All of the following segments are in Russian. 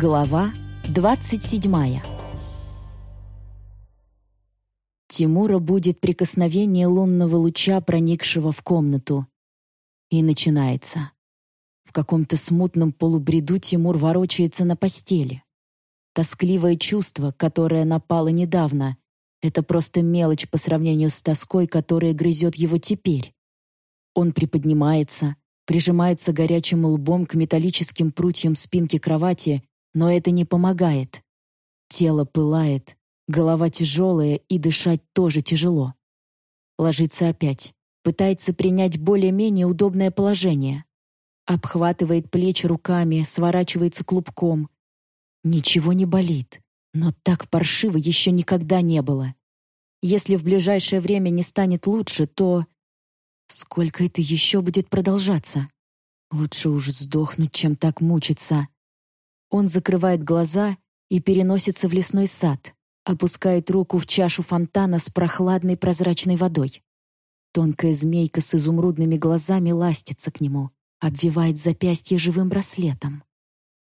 Глава 27 Тимура будет прикосновение лунного луча, проникшего в комнату. И начинается. В каком-то смутном полубреду Тимур ворочается на постели. Тоскливое чувство, которое напало недавно, это просто мелочь по сравнению с тоской, которая грызет его теперь. Он приподнимается, прижимается горячим лбом к металлическим прутьям спинки кровати но это не помогает. Тело пылает, голова тяжелая и дышать тоже тяжело. Ложится опять, пытается принять более-менее удобное положение. Обхватывает плечи руками, сворачивается клубком. Ничего не болит, но так паршиво еще никогда не было. Если в ближайшее время не станет лучше, то... Сколько это еще будет продолжаться? Лучше уж сдохнуть, чем так мучиться. Он закрывает глаза и переносится в лесной сад, опускает руку в чашу фонтана с прохладной прозрачной водой. Тонкая змейка с изумрудными глазами ластится к нему, обвивает запястье живым браслетом.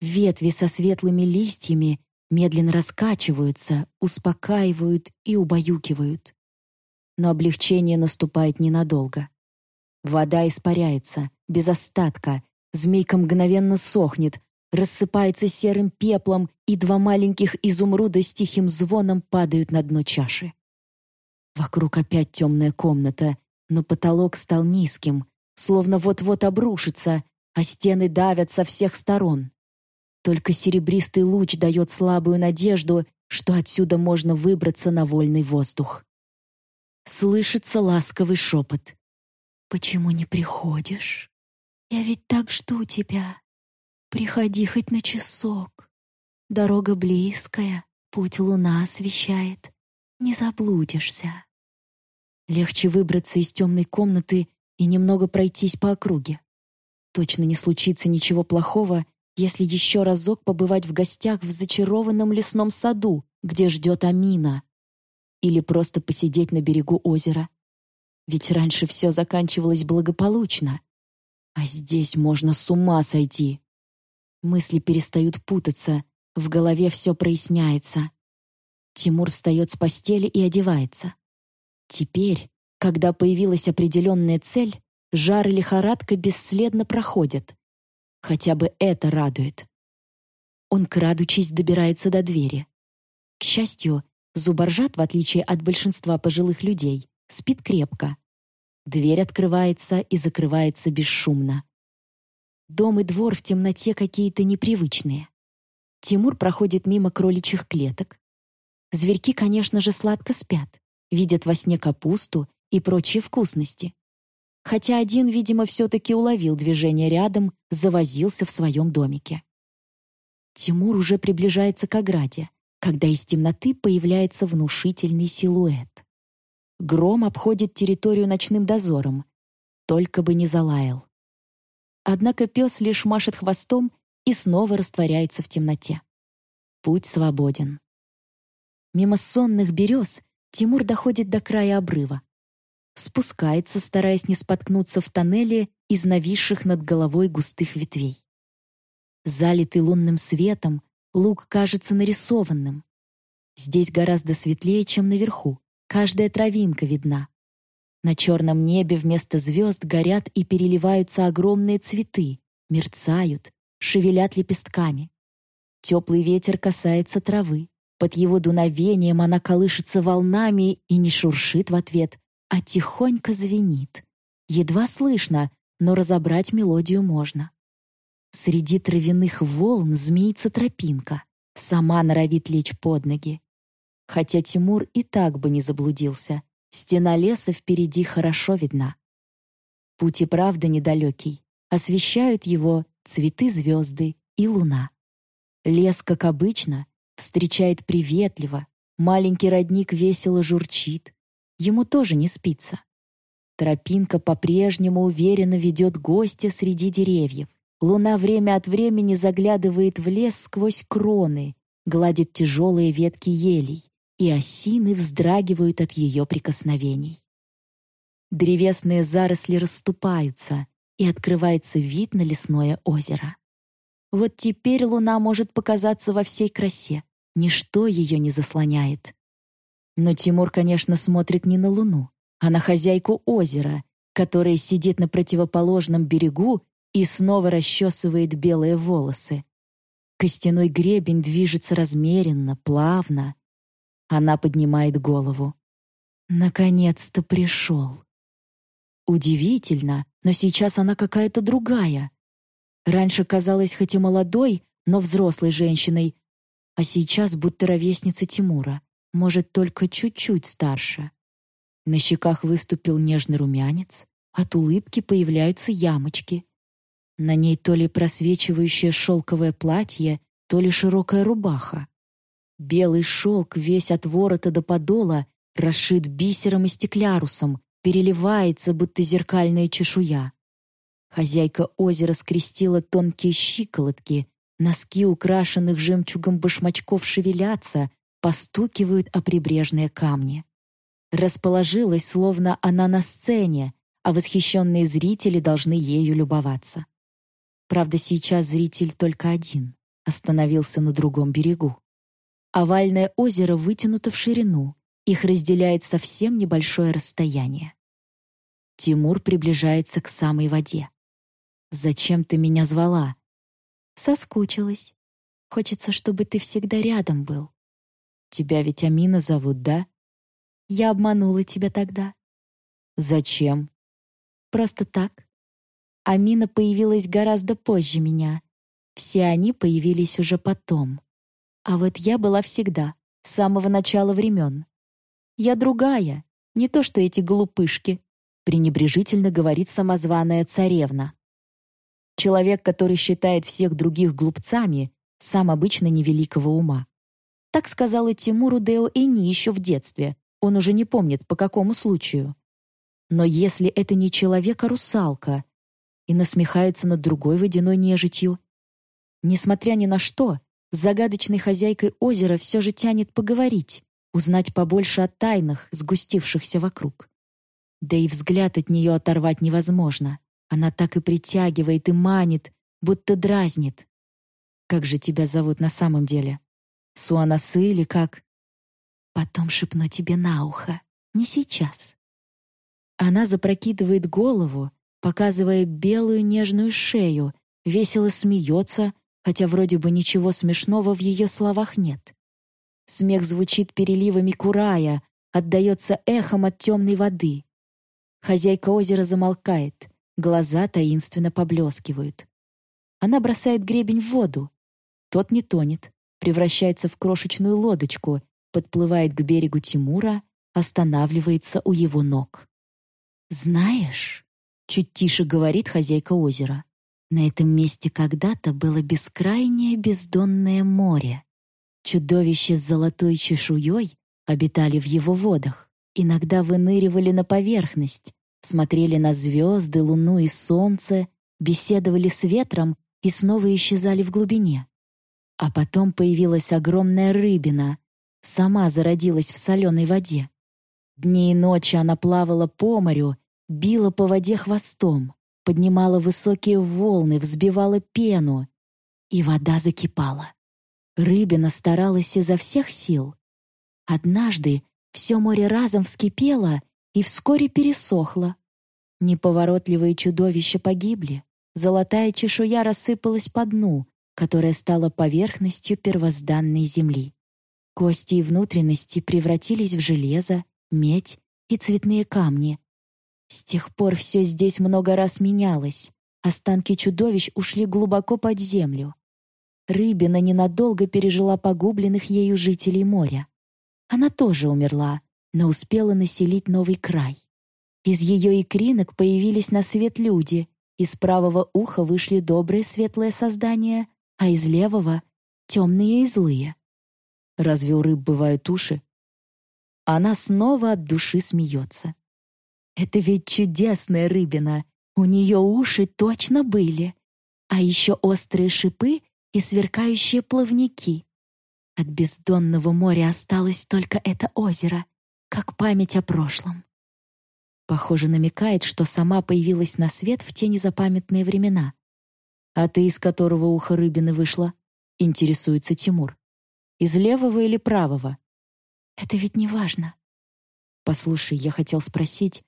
Ветви со светлыми листьями медленно раскачиваются, успокаивают и убаюкивают. Но облегчение наступает ненадолго. Вода испаряется, без остатка, змейка мгновенно сохнет, рассыпается серым пеплом, и два маленьких изумруда с тихим звоном падают на дно чаши. Вокруг опять темная комната, но потолок стал низким, словно вот-вот обрушится, а стены давят со всех сторон. Только серебристый луч дает слабую надежду, что отсюда можно выбраться на вольный воздух. Слышится ласковый шепот. «Почему не приходишь? Я ведь так жду тебя. Приходи хоть на часок. Дорога близкая, путь луна освещает. Не заблудишься. Легче выбраться из темной комнаты и немного пройтись по округе. Точно не случится ничего плохого, если еще разок побывать в гостях в зачарованном лесном саду, где ждет Амина. Или просто посидеть на берегу озера. Ведь раньше все заканчивалось благополучно. А здесь можно с ума сойти. Мысли перестают путаться, в голове все проясняется. Тимур встает с постели и одевается. Теперь, когда появилась определенная цель, жар и лихорадка бесследно проходят. Хотя бы это радует. Он, крадучись, добирается до двери. К счастью, Зубаржат, в отличие от большинства пожилых людей, спит крепко. Дверь открывается и закрывается бесшумно. Дом и двор в темноте какие-то непривычные. Тимур проходит мимо кроличьих клеток. Зверьки, конечно же, сладко спят, видят во сне капусту и прочие вкусности. Хотя один, видимо, все-таки уловил движение рядом, завозился в своем домике. Тимур уже приближается к ограде, когда из темноты появляется внушительный силуэт. Гром обходит территорию ночным дозором, только бы не залаял. Однако пес лишь машет хвостом и снова растворяется в темноте. Путь свободен. Мимо сонных берез Тимур доходит до края обрыва. Спускается, стараясь не споткнуться в тоннеле из нависших над головой густых ветвей. Залитый лунным светом, луг кажется нарисованным. Здесь гораздо светлее, чем наверху. Каждая травинка видна. На черном небе вместо звезд горят и переливаются огромные цветы, мерцают, шевелят лепестками. Теплый ветер касается травы. Под его дуновением она колышется волнами и не шуршит в ответ, а тихонько звенит. Едва слышно, но разобрать мелодию можно. Среди травяных волн змеится тропинка. Сама норовит лечь под ноги. Хотя Тимур и так бы не заблудился. Стена леса впереди хорошо видна. Путь и правда недалекий. Освещают его цветы звезды и луна. Лес, как обычно, встречает приветливо. Маленький родник весело журчит. Ему тоже не спится. Тропинка по-прежнему уверенно ведет гостя среди деревьев. Луна время от времени заглядывает в лес сквозь кроны, гладит тяжелые ветки елей и осины вздрагивают от ее прикосновений. Древесные заросли расступаются, и открывается вид на лесное озеро. Вот теперь луна может показаться во всей красе. Ничто ее не заслоняет. Но Тимур, конечно, смотрит не на луну, а на хозяйку озера, которая сидит на противоположном берегу и снова расчесывает белые волосы. Костяной гребень движется размеренно, плавно. Она поднимает голову. Наконец-то пришел. Удивительно, но сейчас она какая-то другая. Раньше казалась хоть и молодой, но взрослой женщиной, а сейчас будто ровесница Тимура, может, только чуть-чуть старше. На щеках выступил нежный румянец, от улыбки появляются ямочки. На ней то ли просвечивающее шелковое платье, то ли широкая рубаха. Белый шелк весь от ворота до подола расшит бисером и стеклярусом, переливается, будто зеркальная чешуя. Хозяйка озера скрестила тонкие щиколотки, носки украшенных жемчугом башмачков шевелятся, постукивают о прибрежные камни. Расположилась, словно она на сцене, а восхищенные зрители должны ею любоваться. Правда, сейчас зритель только один, остановился на другом берегу. Овальное озеро вытянуто в ширину, их разделяет совсем небольшое расстояние. Тимур приближается к самой воде. «Зачем ты меня звала?» «Соскучилась. Хочется, чтобы ты всегда рядом был». «Тебя ведь Амина зовут, да?» «Я обманула тебя тогда». «Зачем?» «Просто так. Амина появилась гораздо позже меня. Все они появились уже потом. А вот я была всегда, с самого начала времен. Я другая, не то что эти глупышки», пренебрежительно говорит самозваная царевна. Человек, который считает всех других глупцами, сам обычно невеликого ума. Так сказала Тимуру Део Эни еще в детстве. Он уже не помнит, по какому случаю. Но если это не человек, а русалка, и насмехается над другой водяной нежитью, несмотря ни на что, с загадочной хозяйкой озера все же тянет поговорить, узнать побольше о тайнах, сгустившихся вокруг. Да и взгляд от нее оторвать невозможно. Она так и притягивает и манит, будто дразнит. Как же тебя зовут на самом деле? Суанасы или как? Потом шепну тебе на ухо. Не сейчас. Она запрокидывает голову, показывая белую нежную шею, весело смеется, хотя вроде бы ничего смешного в ее словах нет. Смех звучит переливами курая, отдается эхом от темной воды. Хозяйка озера замолкает, глаза таинственно поблескивают. Она бросает гребень в воду. Тот не тонет, превращается в крошечную лодочку, подплывает к берегу Тимура, останавливается у его ног. «Знаешь», — чуть тише говорит хозяйка озера, «на этом месте когда-то было бескрайнее бездонное море. Чудовища с золотой чешуей обитали в его водах, иногда выныривали на поверхность, смотрели на звезды, луну и солнце, беседовали с ветром и снова исчезали в глубине. А потом появилась огромная рыбина, сама зародилась в соленой воде. Дни и ночи она плавала по морю, била по воде хвостом, поднимала высокие волны, взбивала пену, и вода закипала. Рыбина старалась изо всех сил. Однажды все море разом вскипело и вскоре пересохло. Неповоротливые чудовища погибли. Золотая чешуя рассыпалась по дну, которая стала поверхностью первозданной земли. Кости и внутренности превратились в железо, медь и цветные камни. С тех пор все здесь много раз менялось. Останки чудовищ ушли глубоко под землю. Рыбина ненадолго пережила погубленных ею жителей моря. Она тоже умерла, но успела населить новый край. Из ее икринок появились на свет люди, из правого уха вышли добрые светлые создания, а из левого — темные и злые. Разве у рыб бывают уши? Она снова от души смеется. Это ведь чудесная рыбина. У нее уши точно были. А еще острые шипы и сверкающие плавники. От бездонного моря осталось только это озеро, как память о прошлом. Похоже, намекает, что сама появилась на свет в те незапамятные времена. «А ты из которого уха рыбины вышла?» — интересуется Тимур. «Из левого или правого?» «Это ведь не важно». «Послушай, я хотел спросить.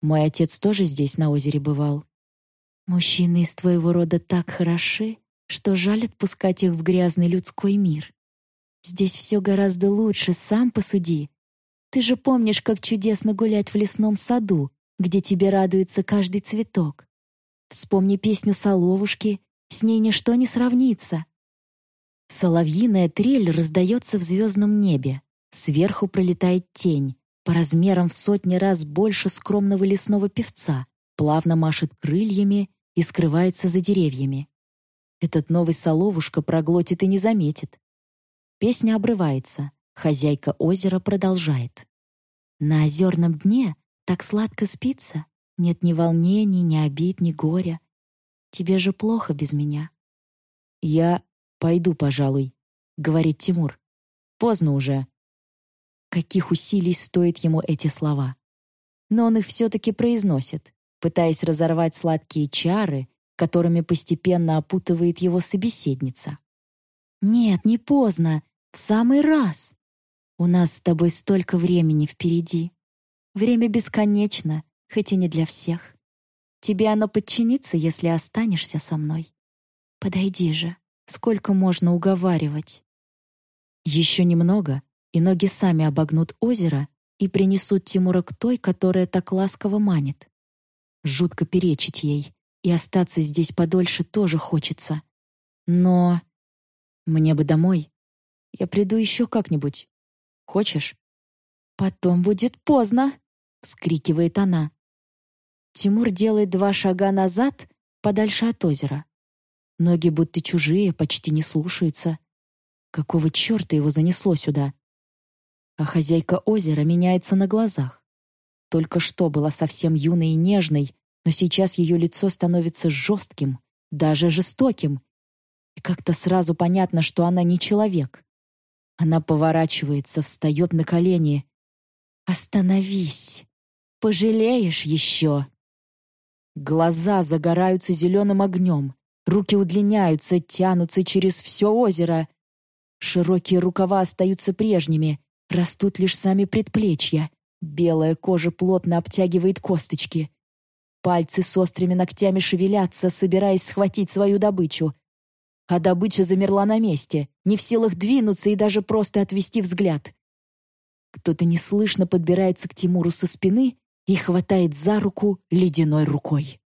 Мой отец тоже здесь на озере бывал?» «Мужчины из твоего рода так хороши, что жаль отпускать их в грязный людской мир. Здесь все гораздо лучше, сам посуди. Ты же помнишь, как чудесно гулять в лесном саду, где тебе радуется каждый цветок. Вспомни песню «Соловушки», с ней ничто не сравнится. Соловьиная трель раздается в звездном небе. Сверху пролетает тень, по размерам в сотни раз больше скромного лесного певца, плавно машет крыльями и скрывается за деревьями. Этот новый соловушка проглотит и не заметит. Песня обрывается, хозяйка озера продолжает. На озерном дне так сладко спится, нет ни волнений, ни обид, ни горя. Тебе же плохо без меня. Я пойду, пожалуй, говорит Тимур. Поздно уже. Каких усилий стоят ему эти слова? Но он их все-таки произносит, пытаясь разорвать сладкие чары, которыми постепенно опутывает его собеседница. «Нет, не поздно. В самый раз. У нас с тобой столько времени впереди. Время бесконечно, хоть и не для всех. Тебе оно подчинится, если останешься со мной. Подойди же, сколько можно уговаривать. Еще немного, и ноги сами обогнут озеро и принесут Тимура к той, которая так ласково манит. Жутко перечить ей, и остаться здесь подольше тоже хочется. Но мне бы домой. Я приду еще как-нибудь. Хочешь? Потом будет поздно. — вскрикивает она. Тимур делает два шага назад, подальше от озера. Ноги будто чужие, почти не слушаются. Какого черта его занесло сюда? А хозяйка озера меняется на глазах. Только что была совсем юной и нежной, но сейчас ее лицо становится жестким, даже жестоким. И как-то сразу понятно, что она не человек. Она поворачивается, встает на колени. «Остановись!» Пожалеешь еще!» Глаза загораются зеленым огнем, руки удлиняются, тянутся через все озеро. Широкие рукава остаются прежними, растут лишь сами предплечья. Белая кожа плотно обтягивает косточки. Пальцы с острыми ногтями шевелятся, собираясь схватить свою добычу. А добыча замерла на месте, не в силах двинуться и даже просто отвести взгляд. Кто-то неслышно подбирается к Тимуру со спины и хватает за руку ледяной рукой.